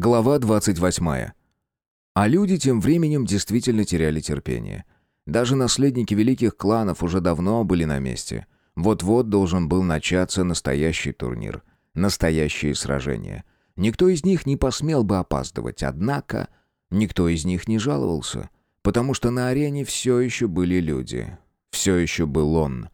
Глава 28. А люди тем временем действительно теряли терпение. Даже наследники великих кланов уже давно были на месте. Вот-вот должен был начаться настоящий турнир. Настоящие сражения. Никто из них не посмел бы опаздывать, однако никто из них не жаловался, потому что на арене все еще были люди. Все еще был он.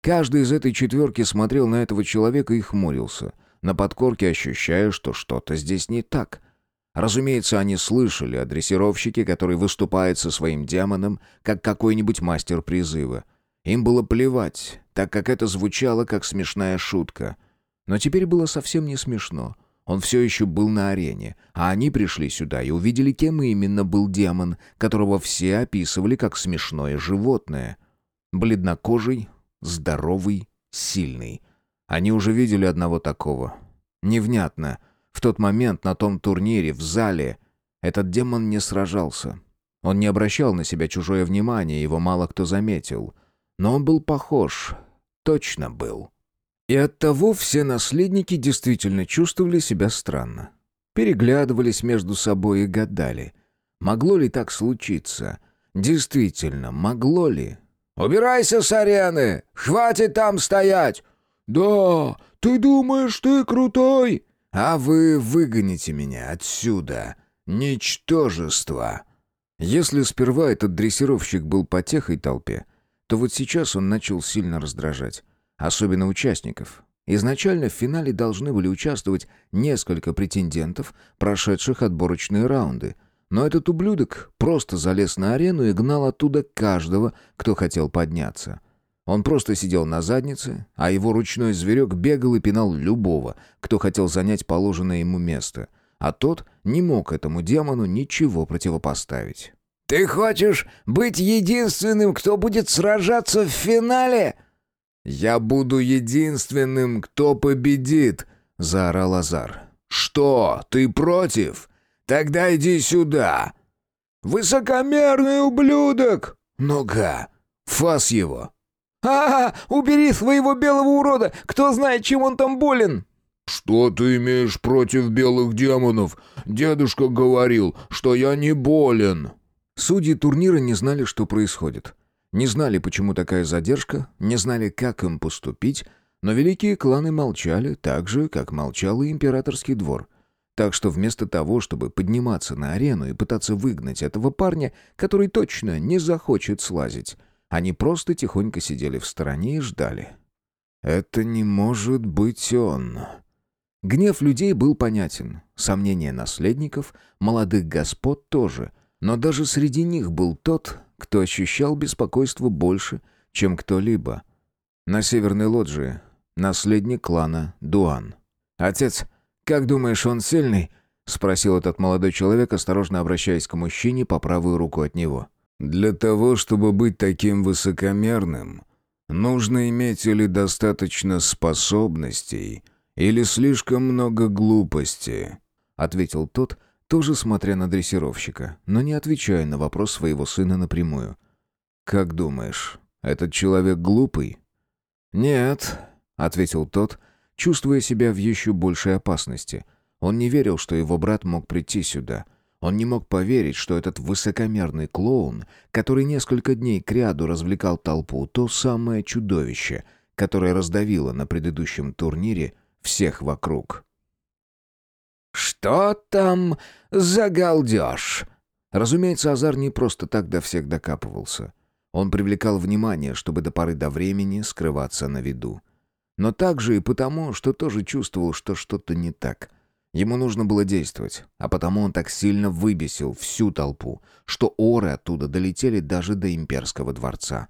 Каждый из этой четверки смотрел на этого человека и хмурился, на подкорке ощущая, что что-то здесь не так. Разумеется, они слышали о дрессировщике, который выступает со своим демоном, как какой-нибудь мастер призыва. Им было плевать, так как это звучало как смешная шутка. Но теперь было совсем не смешно. Он все еще был на арене, а они пришли сюда и увидели, кем именно был демон, которого все описывали как смешное животное. Бледнокожий, здоровый, сильный. Они уже видели одного такого. Невнятно. В тот момент на том турнире, в зале, этот демон не сражался. Он не обращал на себя чужое внимание, его мало кто заметил. Но он был похож. Точно был. И оттого все наследники действительно чувствовали себя странно. Переглядывались между собой и гадали. Могло ли так случиться? Действительно, могло ли? «Убирайся с арены! Хватит там стоять!» «Да, ты думаешь, ты крутой?» «А вы выгоните меня отсюда, ничтожество!» Если сперва этот дрессировщик был потехой толпе, то вот сейчас он начал сильно раздражать. Особенно участников. Изначально в финале должны были участвовать несколько претендентов, прошедших отборочные раунды – но этот ублюдок просто залез на арену и гнал оттуда каждого, кто хотел подняться. Он просто сидел на заднице, а его ручной зверек бегал и пинал любого, кто хотел занять положенное ему место. А тот не мог этому демону ничего противопоставить. «Ты хочешь быть единственным, кто будет сражаться в финале?» «Я буду единственным, кто победит!» — заорал Азар. «Что, ты против?» Тогда иди сюда!» «Высокомерный ублюдок!» «Ну-ка, фас его!» «А, -а убери своего белого урода! Кто знает, чем он там болен!» «Что ты имеешь против белых демонов? Дедушка говорил, что я не болен!» Судьи турнира не знали, что происходит. Не знали, почему такая задержка, не знали, как им поступить, но великие кланы молчали так же, как молчал и императорский двор — так что вместо того, чтобы подниматься на арену и пытаться выгнать этого парня, который точно не захочет слазить, они просто тихонько сидели в стороне и ждали. «Это не может быть он». Гнев людей был понятен, сомнения наследников, молодых господ тоже, но даже среди них был тот, кто ощущал беспокойство больше, чем кто-либо. На северной лоджии наследник клана Дуан. «Отец, «Как думаешь, он сильный?» — спросил этот молодой человек, осторожно обращаясь к мужчине по правую руку от него. «Для того, чтобы быть таким высокомерным, нужно иметь или достаточно способностей, или слишком много глупости», — ответил тот, тоже смотря на дрессировщика, но не отвечая на вопрос своего сына напрямую. «Как думаешь, этот человек глупый?» «Нет», — ответил тот, — чувствуя себя в еще большей опасности. Он не верил, что его брат мог прийти сюда. Он не мог поверить, что этот высокомерный клоун, который несколько дней кряду развлекал толпу, то самое чудовище, которое раздавило на предыдущем турнире всех вокруг. «Что там за галдеж?» Разумеется, Азар не просто так до всех докапывался. Он привлекал внимание, чтобы до поры до времени скрываться на виду но также и потому, что тоже чувствовал, что что-то не так. Ему нужно было действовать, а потому он так сильно выбесил всю толпу, что оры оттуда долетели даже до имперского дворца.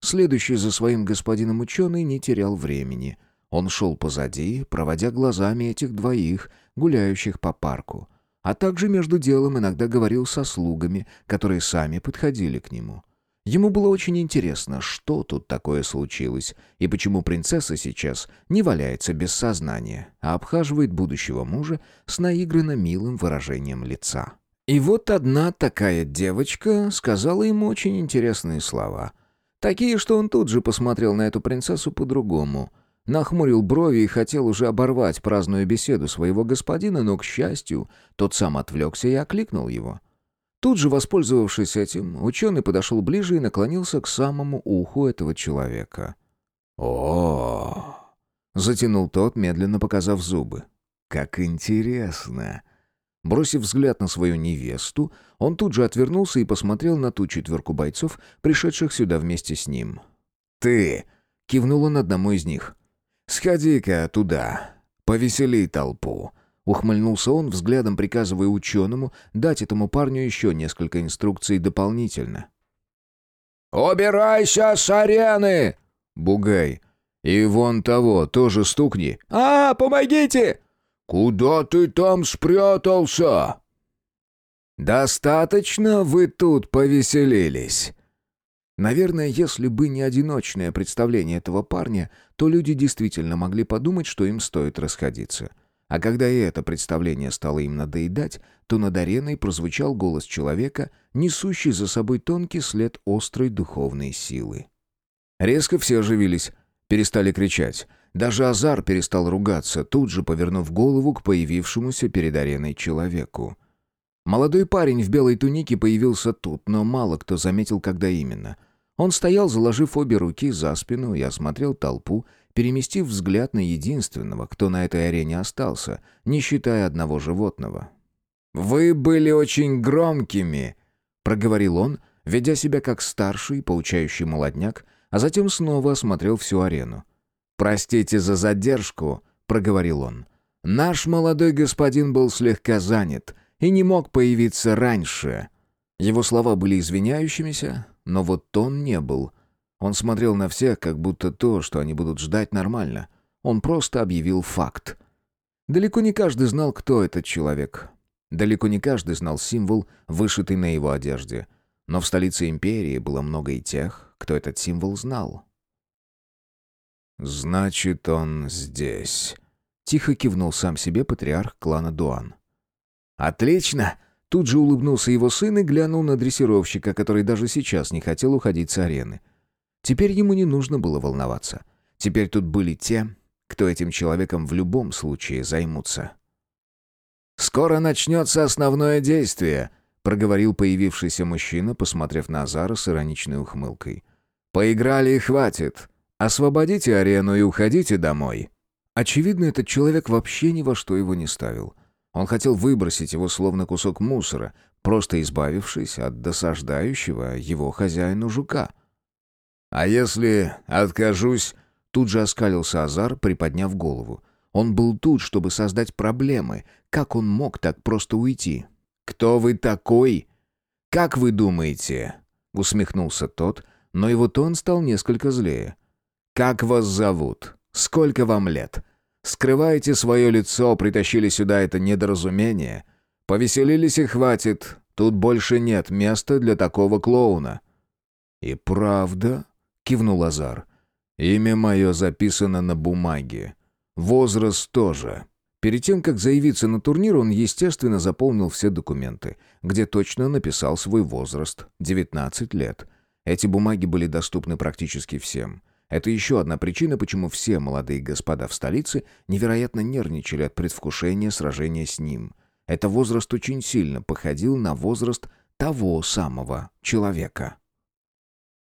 Следующий за своим господином ученый не терял времени. Он шел позади, проводя глазами этих двоих, гуляющих по парку, а также между делом иногда говорил со слугами, которые сами подходили к нему. Ему было очень интересно, что тут такое случилось, и почему принцесса сейчас не валяется без сознания, а обхаживает будущего мужа с наигранно милым выражением лица. И вот одна такая девочка сказала ему очень интересные слова. Такие, что он тут же посмотрел на эту принцессу по-другому. нахмурил брови и хотел уже оборвать праздную беседу своего господина, но, к счастью, тот сам отвлекся и окликнул его. Тут же, воспользовавшись этим, ученый подошел ближе и наклонился к самому уху этого человека. о затянул тот, медленно показав зубы. «Как интересно!» Бросив взгляд на свою невесту, он тут же отвернулся и посмотрел на ту четверку бойцов, пришедших сюда вместе с ним. «Ты!» — кивнул он одному из них. «Сходи-ка туда, повесели толпу». Ухмыльнулся он, взглядом приказывая ученому дать этому парню еще несколько инструкций дополнительно. «Убирайся с арены!» «Бугай, и вон того тоже стукни». «А, помогите!» «Куда ты там спрятался?» «Достаточно вы тут повеселились». Наверное, если бы не одиночное представление этого парня, то люди действительно могли подумать, что им стоит расходиться. А когда и это представление стало им надоедать, то над ареной прозвучал голос человека, несущий за собой тонкий след острой духовной силы. Резко все оживились, перестали кричать. Даже Азар перестал ругаться, тут же повернув голову к появившемуся перед ареной человеку. Молодой парень в белой тунике появился тут, но мало кто заметил, когда именно. Он стоял, заложив обе руки за спину и осмотрел толпу, переместив взгляд на единственного, кто на этой арене остался, не считая одного животного. «Вы были очень громкими», — проговорил он, ведя себя как старший, получающий молодняк, а затем снова осмотрел всю арену. «Простите за задержку», — проговорил он. «Наш молодой господин был слегка занят и не мог появиться раньше». Его слова были извиняющимися, но вот тон не был. Он смотрел на всех, как будто то, что они будут ждать, нормально. Он просто объявил факт. Далеко не каждый знал, кто этот человек. Далеко не каждый знал символ, вышитый на его одежде. Но в столице империи было много и тех, кто этот символ знал. «Значит, он здесь», — тихо кивнул сам себе патриарх клана Дуан. «Отлично!» — тут же улыбнулся его сын и глянул на дрессировщика, который даже сейчас не хотел уходить с арены. Теперь ему не нужно было волноваться. Теперь тут были те, кто этим человеком в любом случае займутся. «Скоро начнется основное действие», — проговорил появившийся мужчина, посмотрев на Азара с ироничной ухмылкой. «Поиграли и хватит. Освободите арену и уходите домой». Очевидно, этот человек вообще ни во что его не ставил. Он хотел выбросить его словно кусок мусора, просто избавившись от досаждающего его хозяину жука. «А если откажусь?» Тут же оскалился Азар, приподняв голову. Он был тут, чтобы создать проблемы. Как он мог так просто уйти? «Кто вы такой?» «Как вы думаете?» Усмехнулся тот, но его тон стал несколько злее. «Как вас зовут? Сколько вам лет? Скрываете свое лицо, притащили сюда это недоразумение? Повеселились и хватит. Тут больше нет места для такого клоуна». «И правда?» — кивнул Азар. «Имя мое записано на бумаге. Возраст тоже». Перед тем, как заявиться на турнир, он, естественно, заполнил все документы, где точно написал свой возраст — 19 лет. Эти бумаги были доступны практически всем — это еще одна причина, почему все молодые господа в столице невероятно нервничали от предвкушения сражения с ним. Это возраст очень сильно походил на возраст того самого человека.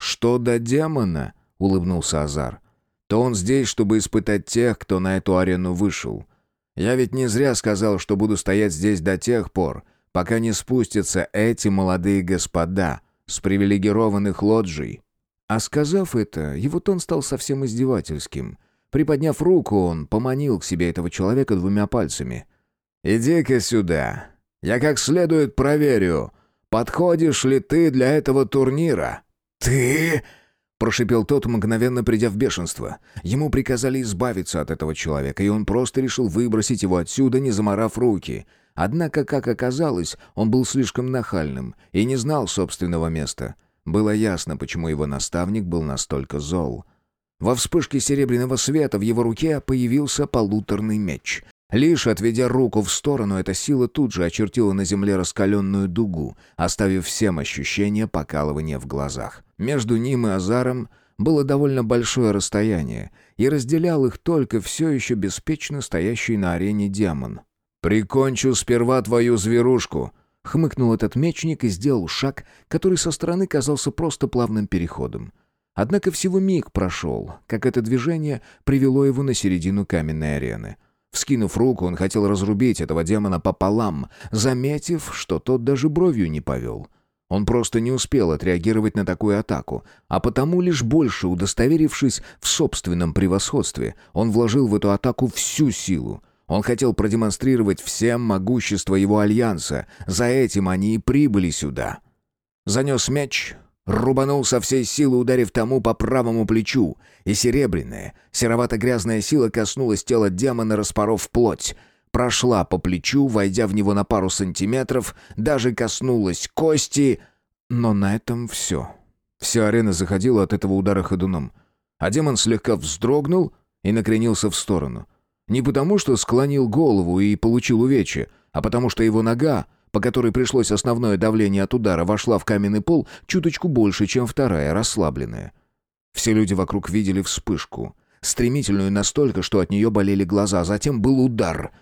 «Что до демона?» — улыбнулся Азар. «То он здесь, чтобы испытать тех, кто на эту арену вышел. Я ведь не зря сказал, что буду стоять здесь до тех пор, пока не спустятся эти молодые господа с привилегированных лоджий». А сказав это, его тон стал совсем издевательским. Приподняв руку, он поманил к себе этого человека двумя пальцами. «Иди-ка сюда. Я как следует проверю, подходишь ли ты для этого турнира». «Ты...» — прошипел тот, мгновенно придя в бешенство. Ему приказали избавиться от этого человека, и он просто решил выбросить его отсюда, не заморав руки. Однако, как оказалось, он был слишком нахальным и не знал собственного места — было ясно, почему его наставник был настолько зол. Во вспышке серебряного света в его руке появился полуторный меч. Лишь отведя руку в сторону, эта сила тут же очертила на земле раскаленную дугу, оставив всем ощущение покалывания в глазах. Между ним и Азаром было довольно большое расстояние, и разделял их только все еще беспечно стоящий на арене демон. «Прикончу сперва твою зверушку», — хмыкнул этот мечник и сделал шаг, который со стороны казался просто плавным переходом. Однако всего миг прошел, как это движение привело его на середину каменной арены. Вскинув руку, он хотел разрубить этого демона пополам, заметив, что тот даже бровью не повел. Он просто не успел отреагировать на такую атаку, а потому лишь больше удостоверившись в собственном превосходстве, он вложил в эту атаку всю силу. Он хотел продемонстрировать всем могущество его альянса, за этим они и прибыли сюда. Занес меч, Рубанул со всей силы, ударив тому по правому плечу, и серебряная, серовато-грязная сила коснулась тела демона, распоров плоть. Прошла по плечу, войдя в него на пару сантиметров, даже коснулась кости, но на этом все. Вся арена заходила от этого удара ходуном. А демон слегка вздрогнул и накренился в сторону. Не потому, что склонил голову и получил увечье, а потому что его нога, по которой пришлось основное давление от удара, вошла в каменный пол чуточку больше, чем вторая, расслабленная. Все люди вокруг видели вспышку, стремительную настолько, что от нее болели глаза. Затем был удар,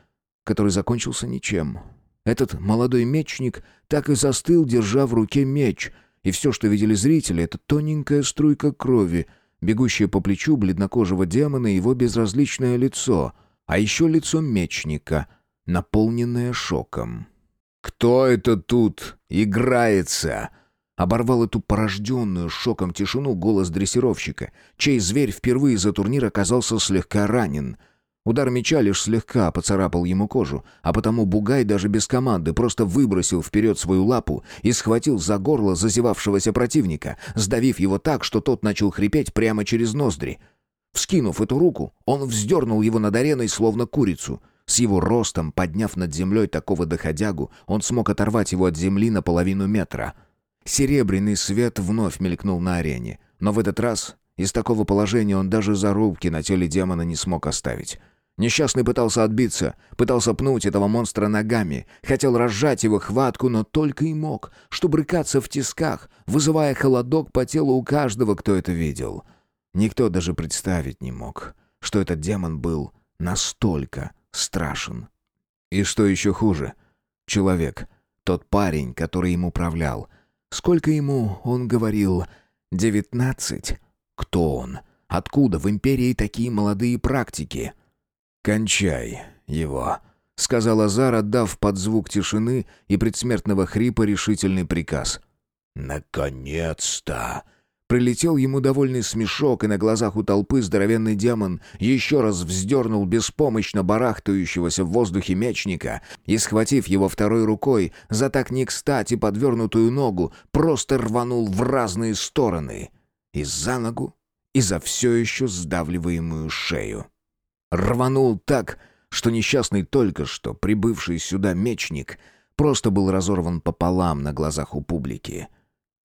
который закончился ничем. Этот молодой мечник так и застыл, держа в руке меч, и все, что видели зрители, это тоненькая струйка крови, бегущая по плечу бледнокожего демона и его безразличное лицо, а еще лицо мечника, наполненное шоком. «Кто это тут играется?» Оборвал эту порожденную шоком тишину голос дрессировщика, чей зверь впервые за турнир оказался слегка ранен. Удар меча лишь слегка поцарапал ему кожу, а потому Бугай даже без команды просто выбросил вперед свою лапу и схватил за горло зазевавшегося противника, сдавив его так, что тот начал хрипеть прямо через ноздри. Вскинув эту руку, он вздернул его над ареной, словно курицу — с его ростом, подняв над землей такого доходягу, он смог оторвать его от земли на половину метра. Серебряный свет вновь мелькнул на арене, но в этот раз из такого положения он даже зарубки на теле демона не смог оставить. Несчастный пытался отбиться, пытался пнуть этого монстра ногами, хотел разжать его хватку, но только и мог, что брыкаться в тисках, вызывая холодок по телу у каждого, кто это видел. Никто даже представить не мог, что этот демон был настолько страшен. И что еще хуже? Человек, тот парень, который им управлял. Сколько ему, он говорил, девятнадцать? Кто он? Откуда в империи такие молодые практики? «Кончай его», — сказал Азар, отдав под звук тишины и предсмертного хрипа решительный приказ. «Наконец-то!» Прилетел ему довольный смешок, и на глазах у толпы здоровенный демон еще раз вздернул беспомощно барахтающегося в воздухе мечника и, схватив его второй рукой за так не кстати подвернутую ногу, просто рванул в разные стороны. И за ногу, и за все еще сдавливаемую шею. Рванул так, что несчастный только что прибывший сюда мечник просто был разорван пополам на глазах у публики —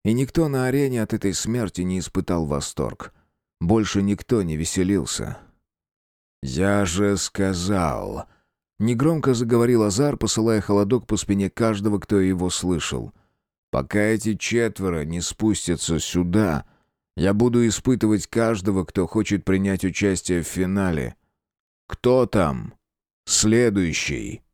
и никто на арене от этой смерти не испытал восторг. Больше никто не веселился. «Я же сказал...» Негромко заговорил Азар, посылая холодок по спине каждого, кто его слышал. «Пока эти четверо не спустятся сюда, я буду испытывать каждого, кто хочет принять участие в финале. Кто там? Следующий?»